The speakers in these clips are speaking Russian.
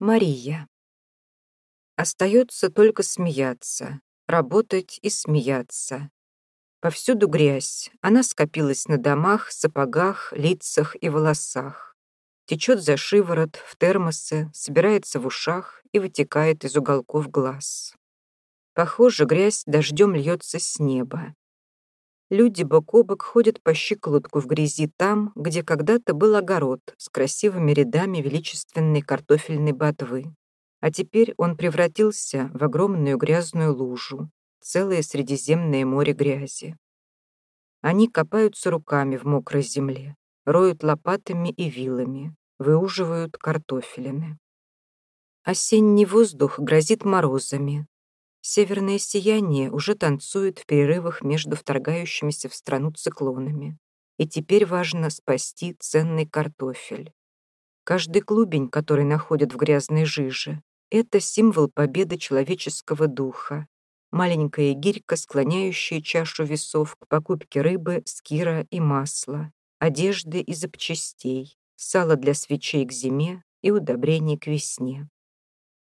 Мария. Остается только смеяться, работать и смеяться. Повсюду грязь, она скопилась на домах, сапогах, лицах и волосах. Течет за шиворот, в термосы, собирается в ушах и вытекает из уголков глаз. Похоже, грязь дождем льется с неба. Люди бок о бок ходят по щиколотку в грязи там, где когда-то был огород с красивыми рядами величественной картофельной ботвы. А теперь он превратился в огромную грязную лужу, целое Средиземное море грязи. Они копаются руками в мокрой земле, роют лопатами и вилами, выуживают картофелины. Осенний воздух грозит морозами, Северное сияние уже танцует в перерывах между вторгающимися в страну циклонами. И теперь важно спасти ценный картофель. Каждый клубень, который находят в грязной жиже, это символ победы человеческого духа. Маленькая гирька, склоняющая чашу весов к покупке рыбы, скира и масла, одежды и запчастей, сала для свечей к зиме и удобрений к весне.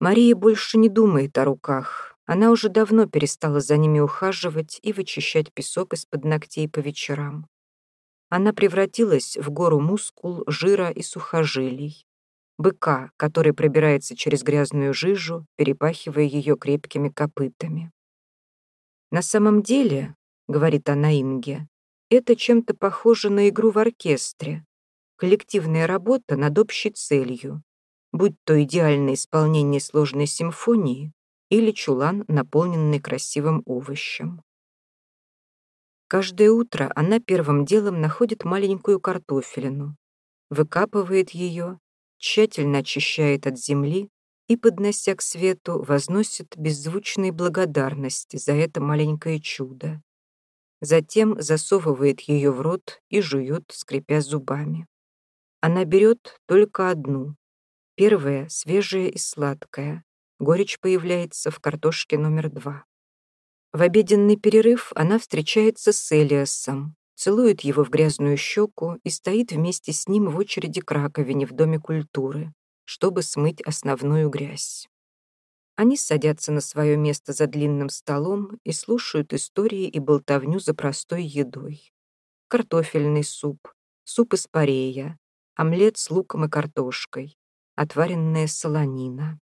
Мария больше не думает о руках, она уже давно перестала за ними ухаживать и вычищать песок из-под ногтей по вечерам. Она превратилась в гору мускул, жира и сухожилий. Быка, который пробирается через грязную жижу, перепахивая ее крепкими копытами. «На самом деле, — говорит она Инге, — это чем-то похоже на игру в оркестре, коллективная работа над общей целью, будь то идеальное исполнение сложной симфонии или чулан, наполненный красивым овощем. Каждое утро она первым делом находит маленькую картофелину, выкапывает ее, тщательно очищает от земли и, поднося к свету, возносит беззвучные благодарности за это маленькое чудо. Затем засовывает ее в рот и жует, скрипя зубами. Она берет только одну. Первая, свежая и сладкая, Горечь появляется в картошке номер два. В обеденный перерыв она встречается с Элиасом, целует его в грязную щеку и стоит вместе с ним в очереди к раковине в Доме культуры, чтобы смыть основную грязь. Они садятся на свое место за длинным столом и слушают истории и болтовню за простой едой. Картофельный суп, суп из парея, омлет с луком и картошкой, отваренная солонина.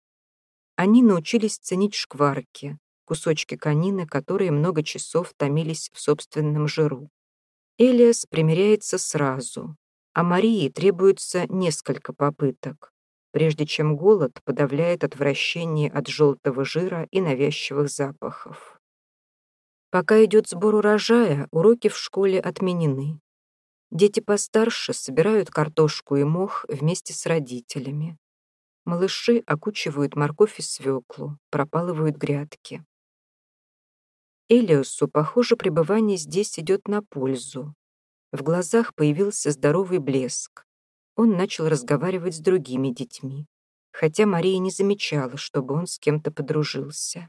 Они научились ценить шкварки, кусочки конины, которые много часов томились в собственном жиру. Элиас примиряется сразу, а Марии требуется несколько попыток, прежде чем голод подавляет отвращение от желтого жира и навязчивых запахов. Пока идет сбор урожая, уроки в школе отменены. Дети постарше собирают картошку и мох вместе с родителями. Малыши окучивают морковь и свеклу, пропалывают грядки. Элиосу, похоже, пребывание здесь идет на пользу. В глазах появился здоровый блеск. Он начал разговаривать с другими детьми, хотя Мария не замечала, чтобы он с кем-то подружился.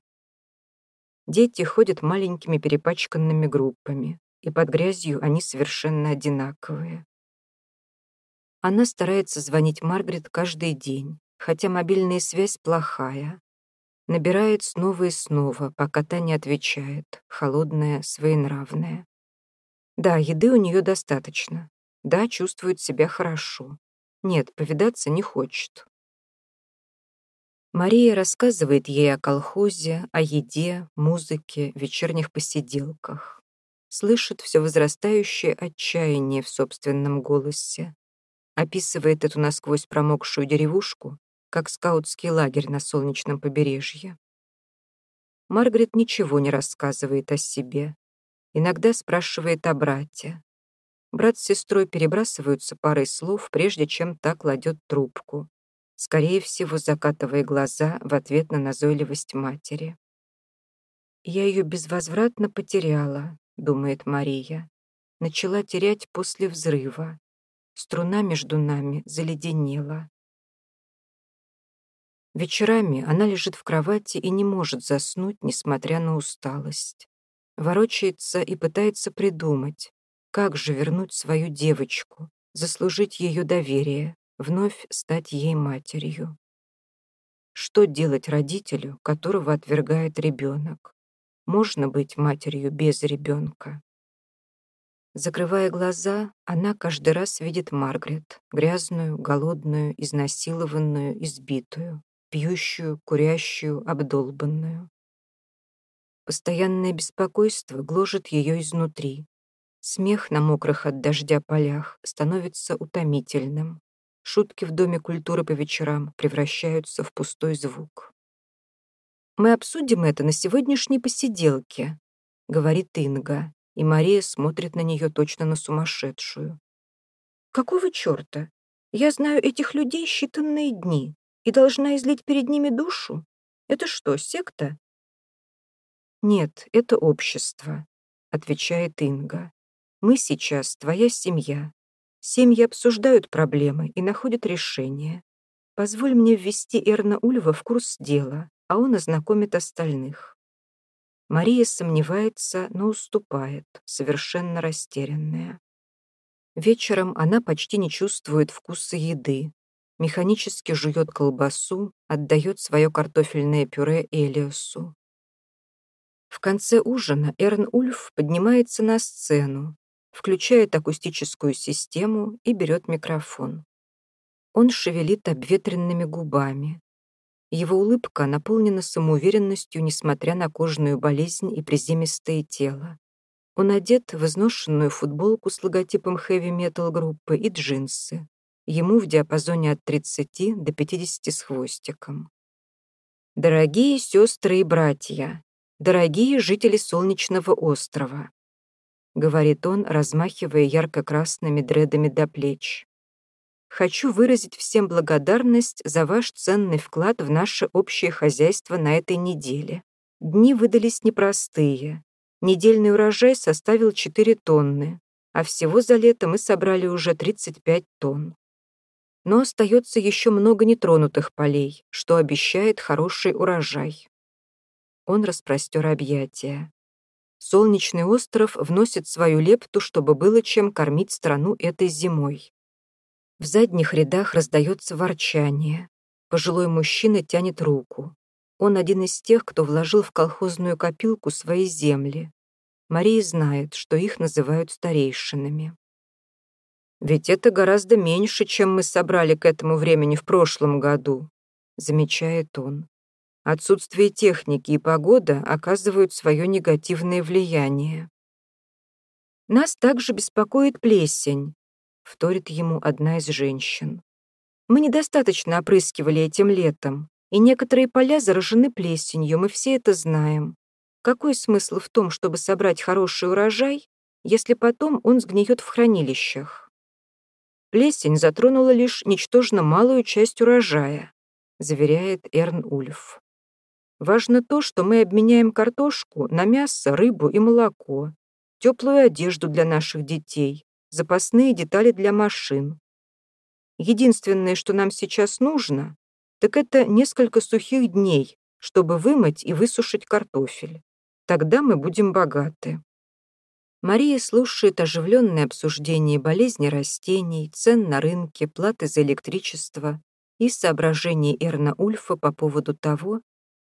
Дети ходят маленькими перепачканными группами, и под грязью они совершенно одинаковые. Она старается звонить Маргарет каждый день, хотя мобильная связь плохая. Набирает снова и снова, пока та не отвечает, холодная, своенравная. Да, еды у нее достаточно. Да, чувствует себя хорошо. Нет, повидаться не хочет. Мария рассказывает ей о колхозе, о еде, музыке, вечерних посиделках. Слышит все возрастающее отчаяние в собственном голосе. Описывает эту насквозь промокшую деревушку как скаутский лагерь на солнечном побережье. Маргарет ничего не рассказывает о себе. Иногда спрашивает о брате. Брат с сестрой перебрасываются парой слов, прежде чем та кладет трубку, скорее всего, закатывая глаза в ответ на назойливость матери. «Я ее безвозвратно потеряла», — думает Мария. «Начала терять после взрыва. Струна между нами заледенела. Вечерами она лежит в кровати и не может заснуть, несмотря на усталость. Ворочается и пытается придумать, как же вернуть свою девочку, заслужить ее доверие, вновь стать ей матерью. Что делать родителю, которого отвергает ребенок? Можно быть матерью без ребенка. Закрывая глаза, она каждый раз видит Маргарет, грязную, голодную, изнасилованную, избитую, пьющую, курящую, обдолбанную. Постоянное беспокойство гложет ее изнутри. Смех на мокрых от дождя полях становится утомительным. Шутки в Доме культуры по вечерам превращаются в пустой звук. «Мы обсудим это на сегодняшней посиделке», — говорит Инга, и Мария смотрит на нее точно на сумасшедшую. «Какого черта? Я знаю этих людей считанные дни и должна излить перед ними душу? Это что, секта?» «Нет, это общество», — отвечает Инга. «Мы сейчас твоя семья. Семьи обсуждают проблемы и находят решения. Позволь мне ввести Эрна Ульва в курс дела, а он ознакомит остальных». Мария сомневается, но уступает, совершенно растерянная. Вечером она почти не чувствует вкуса еды, механически жует колбасу, отдает свое картофельное пюре Элиосу. В конце ужина Эрн Ульф поднимается на сцену, включает акустическую систему и берет микрофон. Он шевелит обветренными губами. Его улыбка наполнена самоуверенностью, несмотря на кожную болезнь и приземистое тело. Он одет в изношенную футболку с логотипом хэви-метал группы и джинсы. Ему в диапазоне от 30 до 50 с хвостиком. Дорогие сестры и братья, «Дорогие жители Солнечного острова», — говорит он, размахивая ярко-красными дредами до плеч. «Хочу выразить всем благодарность за ваш ценный вклад в наше общее хозяйство на этой неделе. Дни выдались непростые. Недельный урожай составил 4 тонны, а всего за лето мы собрали уже 35 тонн. Но остается еще много нетронутых полей, что обещает хороший урожай. Он распростер объятия. Солнечный остров вносит свою лепту, чтобы было чем кормить страну этой зимой. В задних рядах раздается ворчание. Пожилой мужчина тянет руку. Он один из тех, кто вложил в колхозную копилку свои земли. Мария знает, что их называют старейшинами. «Ведь это гораздо меньше, чем мы собрали к этому времени в прошлом году», замечает он. Отсутствие техники и погода оказывают свое негативное влияние. «Нас также беспокоит плесень», — вторит ему одна из женщин. «Мы недостаточно опрыскивали этим летом, и некоторые поля заражены плесенью, мы все это знаем. Какой смысл в том, чтобы собрать хороший урожай, если потом он сгниет в хранилищах?» Плесень затронула лишь ничтожно малую часть урожая, заверяет Эрн Ульф. Важно то, что мы обменяем картошку на мясо, рыбу и молоко, теплую одежду для наших детей, запасные детали для машин. Единственное, что нам сейчас нужно, так это несколько сухих дней, чтобы вымыть и высушить картофель. Тогда мы будем богаты. Мария слушает оживленное обсуждение болезни растений, цен на рынке, платы за электричество и соображений Эрна Ульфа по поводу того,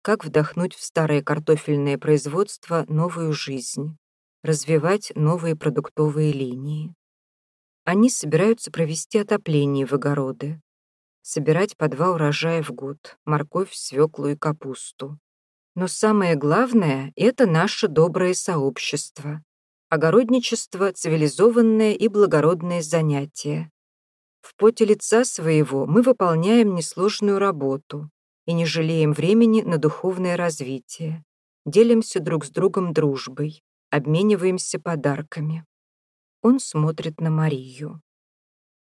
как вдохнуть в старое картофельное производство новую жизнь, развивать новые продуктовые линии. Они собираются провести отопление в огороды, собирать по два урожая в год, морковь, свеклу и капусту. Но самое главное — это наше доброе сообщество. Огородничество — цивилизованное и благородное занятие. В поте лица своего мы выполняем несложную работу, и не жалеем времени на духовное развитие. Делимся друг с другом дружбой, обмениваемся подарками. Он смотрит на Марию.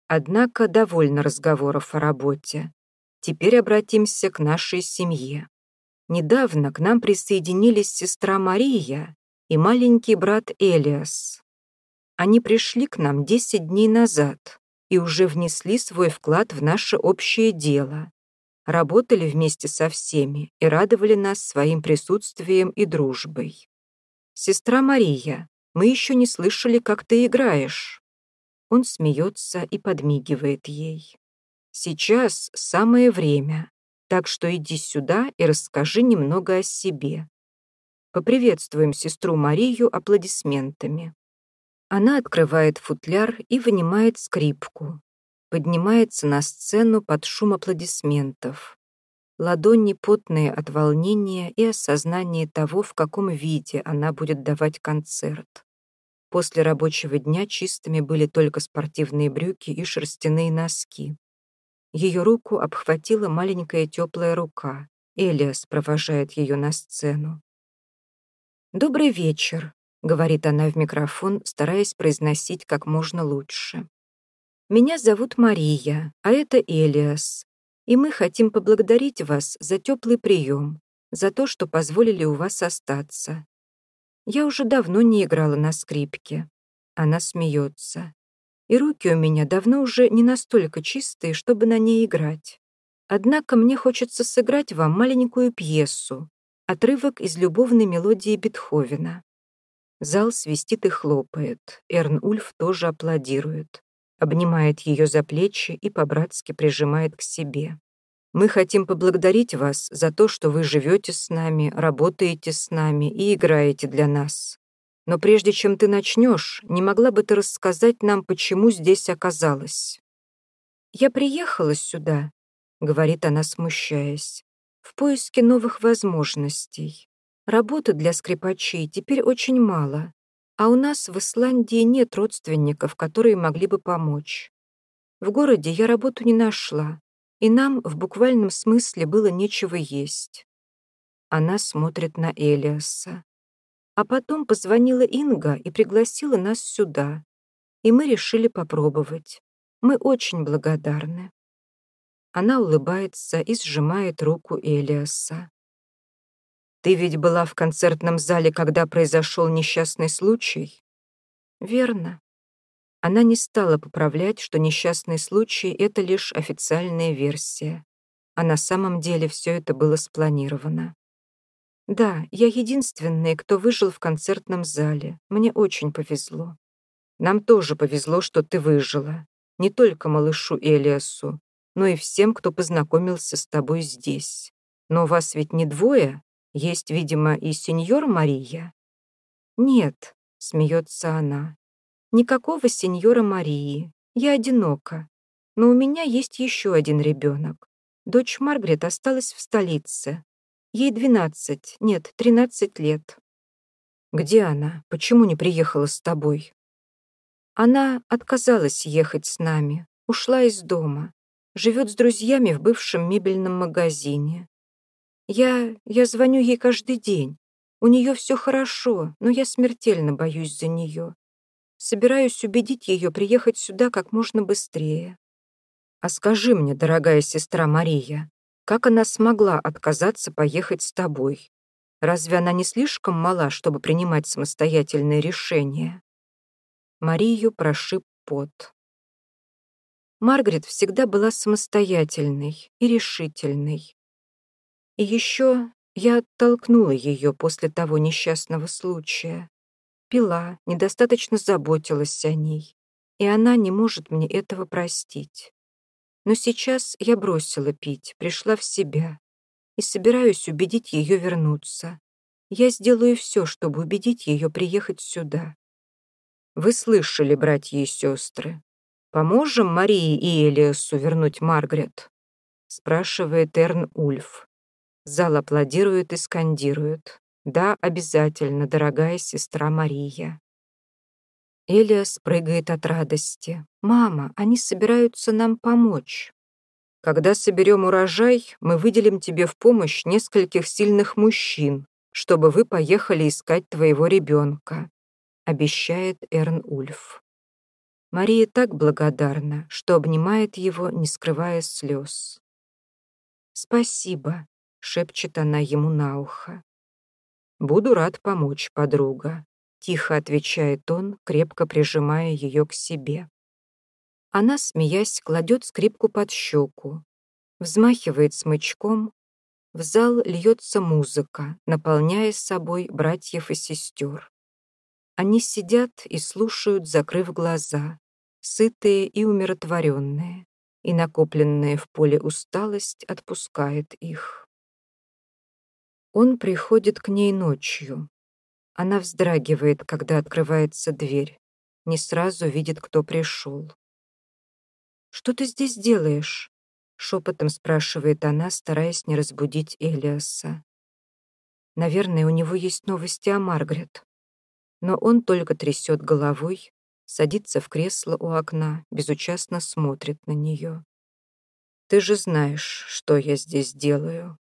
Однако довольно разговоров о работе. Теперь обратимся к нашей семье. Недавно к нам присоединились сестра Мария и маленький брат Элиас. Они пришли к нам 10 дней назад и уже внесли свой вклад в наше общее дело, работали вместе со всеми и радовали нас своим присутствием и дружбой. «Сестра Мария, мы еще не слышали, как ты играешь». Он смеется и подмигивает ей. «Сейчас самое время. Так что иди сюда и расскажи немного о себе. Поприветствуем сестру Марию аплодисментами. Она открывает футляр и вынимает скрипку. Поднимается на сцену под шум аплодисментов. Ладони потные от волнения и осознания того, в каком виде она будет давать концерт. После рабочего дня чистыми были только спортивные брюки и шерстяные носки. Ее руку обхватила маленькая теплая рука. Элиас провожает ее на сцену. «Добрый вечер», — говорит она в микрофон, стараясь произносить как можно лучше. «Меня зовут Мария, а это Элиас, и мы хотим поблагодарить вас за теплый прием, за то, что позволили у вас остаться. Я уже давно не играла на скрипке». Она смеется и руки у меня давно уже не настолько чистые, чтобы на ней играть. Однако мне хочется сыграть вам маленькую пьесу, отрывок из любовной мелодии Бетховена. Зал свистит и хлопает. Эрн Ульф тоже аплодирует. Обнимает ее за плечи и по-братски прижимает к себе. Мы хотим поблагодарить вас за то, что вы живете с нами, работаете с нами и играете для нас. Но прежде чем ты начнешь, не могла бы ты рассказать нам, почему здесь оказалась?» «Я приехала сюда», — говорит она, смущаясь, «в поиске новых возможностей. Работы для скрипачей теперь очень мало, а у нас в Исландии нет родственников, которые могли бы помочь. В городе я работу не нашла, и нам в буквальном смысле было нечего есть». Она смотрит на Элиаса. А потом позвонила Инга и пригласила нас сюда. И мы решили попробовать. Мы очень благодарны. Она улыбается и сжимает руку Элиаса. «Ты ведь была в концертном зале, когда произошел несчастный случай?» «Верно». Она не стала поправлять, что несчастный случай — это лишь официальная версия, а на самом деле все это было спланировано. Да, я единственная, кто выжил в концертном зале. Мне очень повезло. Нам тоже повезло, что ты выжила. Не только малышу Элиасу, но и всем, кто познакомился с тобой здесь. Но вас ведь не двое? Есть, видимо, и сеньор Мария? Нет, смеется она. Никакого сеньора Марии. Я одинока. Но у меня есть еще один ребенок. Дочь Маргарет осталась в столице, Ей двенадцать, нет, тринадцать лет. Где она? Почему не приехала с тобой? Она отказалась ехать с нами, ушла из дома, живет с друзьями в бывшем мебельном магазине. Я... я звоню ей каждый день. У нее все хорошо, но я смертельно боюсь за нее. Собираюсь убедить ее приехать сюда как можно быстрее. А скажи мне, дорогая сестра Мария, как она смогла отказаться поехать с тобой? Разве она не слишком мала, чтобы принимать самостоятельные решения? Марию прошиб пот. Маргарет всегда была самостоятельной и решительной. И еще я оттолкнула ее после того несчастного случая. Пила, недостаточно заботилась о ней, и она не может мне этого простить. Но сейчас я бросила пить, пришла в себя и собираюсь убедить ее вернуться. Я сделаю все, чтобы убедить ее приехать сюда. Вы слышали, братья и сестры. Поможем Марии и Элиасу вернуть Маргарет? Спрашивает Эрн Ульф. Зал аплодирует и скандирует. Да, обязательно, дорогая сестра Мария. Элиас прыгает от радости. «Мама, они собираются нам помочь». «Когда соберем урожай, мы выделим тебе в помощь нескольких сильных мужчин, чтобы вы поехали искать твоего ребенка», обещает Эрн Ульф. Мария так благодарна, что обнимает его, не скрывая слез. «Спасибо», — шепчет она ему на ухо. «Буду рад помочь, подруга», Тихо отвечает он, крепко прижимая ее к себе. Она, смеясь, кладет скрипку под щеку, взмахивает смычком. В зал льется музыка, наполняя собой братьев и сестер. Они сидят и слушают, закрыв глаза, сытые и умиротворенные. и накопленная в поле усталость отпускает их. Он приходит к ней ночью. Она вздрагивает, когда открывается дверь. Не сразу видит, кто пришел. «Что ты здесь делаешь?» — шепотом спрашивает она, стараясь не разбудить Элиаса. Наверное, у него есть новости о Маргарет. Но он только трясет головой, садится в кресло у окна, безучастно смотрит на нее. «Ты же знаешь, что я здесь делаю».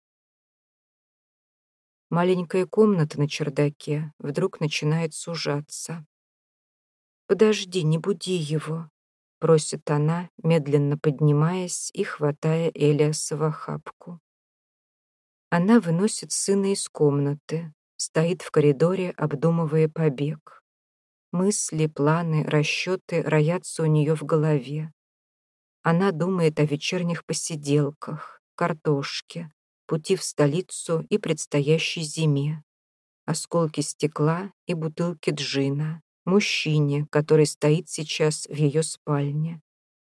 Маленькая комната на чердаке вдруг начинает сужаться. «Подожди, не буди его», — просит она, медленно поднимаясь и хватая Элиаса в охапку. Она выносит сына из комнаты, стоит в коридоре, обдумывая побег. Мысли, планы, расчеты роятся у нее в голове. Она думает о вечерних посиделках, картошке, пути в столицу и предстоящей зиме, осколки стекла и бутылки джина, мужчине, который стоит сейчас в ее спальне,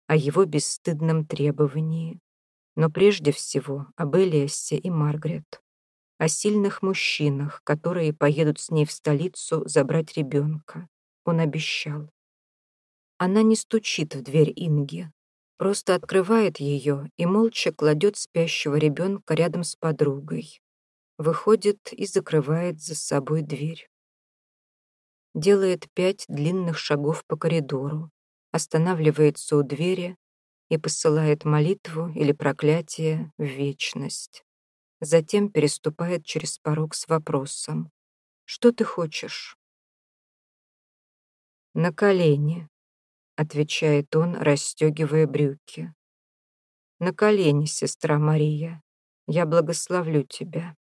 о его бесстыдном требовании. Но прежде всего об Элиасе и Маргарет, о сильных мужчинах, которые поедут с ней в столицу забрать ребенка. Он обещал. Она не стучит в дверь Инги, просто открывает ее и молча кладет спящего ребенка рядом с подругой. Выходит и закрывает за собой дверь делает пять длинных шагов по коридору, останавливается у двери и посылает молитву или проклятие в вечность. Затем переступает через порог с вопросом «Что ты хочешь?» «На колени», — отвечает он, расстегивая брюки. «На колени, сестра Мария, я благословлю тебя».